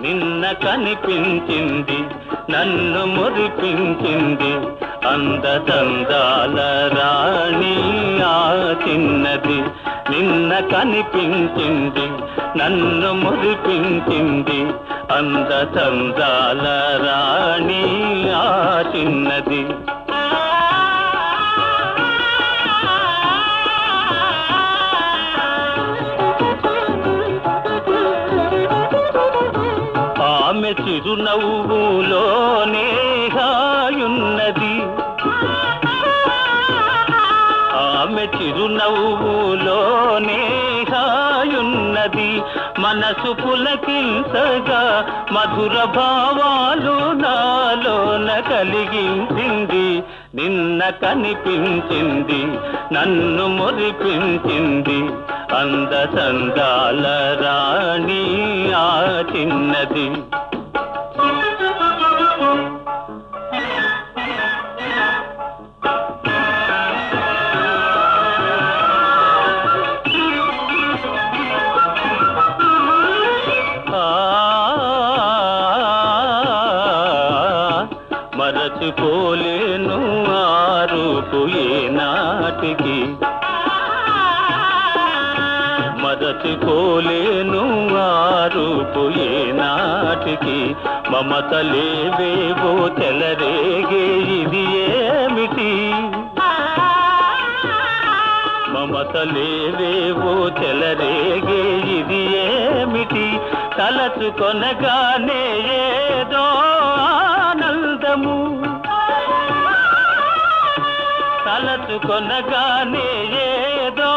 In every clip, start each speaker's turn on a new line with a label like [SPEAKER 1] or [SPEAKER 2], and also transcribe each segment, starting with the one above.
[SPEAKER 1] నిన్న కనిపించింది నన్ను మురిపించింది అందదందాల రాణి ఆ చిన్నది. నిన్న కనిపించింది నన్ను మురిపించింది అందదందాల రాణి ఆ చిన్నది. చిరునవ్వులోనే హాయున్నది ఆమె చిరునవ్వులోనే హాయున్నది మనసు పులకించగా మధుర భావాలు నాలోన కలిగించింది. నిన్న కనిపించింది నన్ను మురిపించింది. అందచందాల రాణి ఆ చిన్నది. మరచిపోలేను ఆరుపు రూపు ఏనాటికి మరచిపోలేను ఆరుపు రూపు ఏనాటికి మమతలేవేవో తెలరేగే ఇది ఏమిటి? మమతలేవేవో తెలరేగే ఇది ఏమిటి? తలచుకొనగానే ఏదో ఆనందము తలచుకొనగానే ఏదో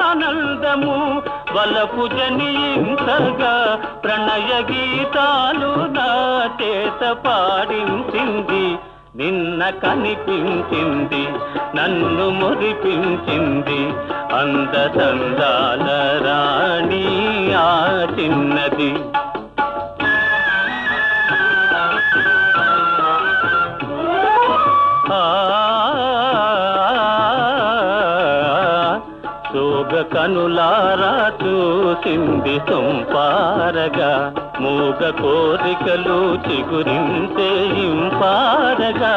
[SPEAKER 1] ఆనందము. వలపు జనించగా ప్రణయ గీతాలు నా చేత పాడించింది. నిన్న కనిపించింది నన్ను మురిపించింది. అందచందాల రాణి ఆ చిన్నది. మూగ కనులారా చూసింది సొంపారగా మూగ కోరికలు చిగురింతే ఇంపారగా.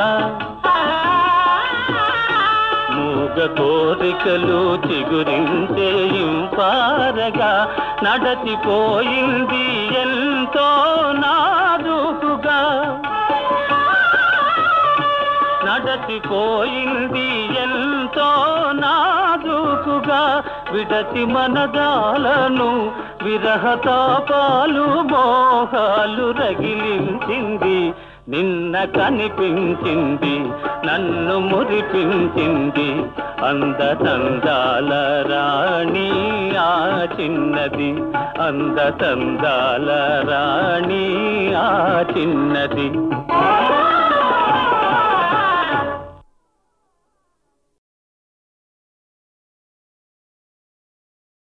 [SPEAKER 1] మూగ కోరికలు చిగురించే ఇంపారగా. నడచిపోయింది ఎంతో నాదుకుగా నడచిపోయింది విడతి మనదాలను విరహతాపాలు మోహాలు రగిలించింది నిన్న కనిపించింది నన్ను మురిపించింది. అందతందాల రాణి ఆ చిన్నది అందతందాల రాణి ఆ చిన్నది.